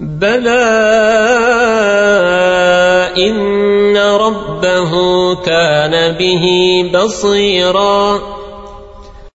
بلى إن ربه كان به بصيراً